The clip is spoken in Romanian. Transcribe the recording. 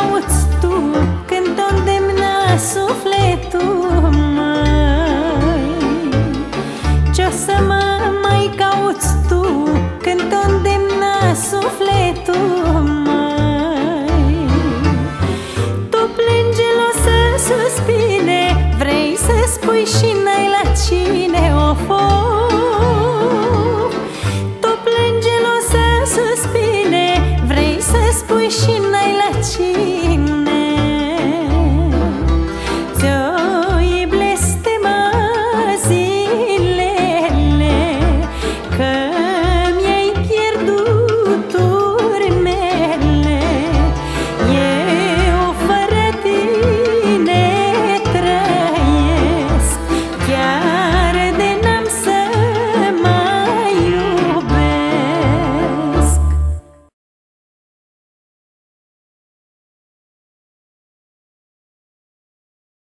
cauți tu Când o îndemna sufletul mai Ce-o să mă mai cauți tu Când o îndemna sufletul mai Tu plânge, o să suspine Vrei să spui și n-ai la cine o fost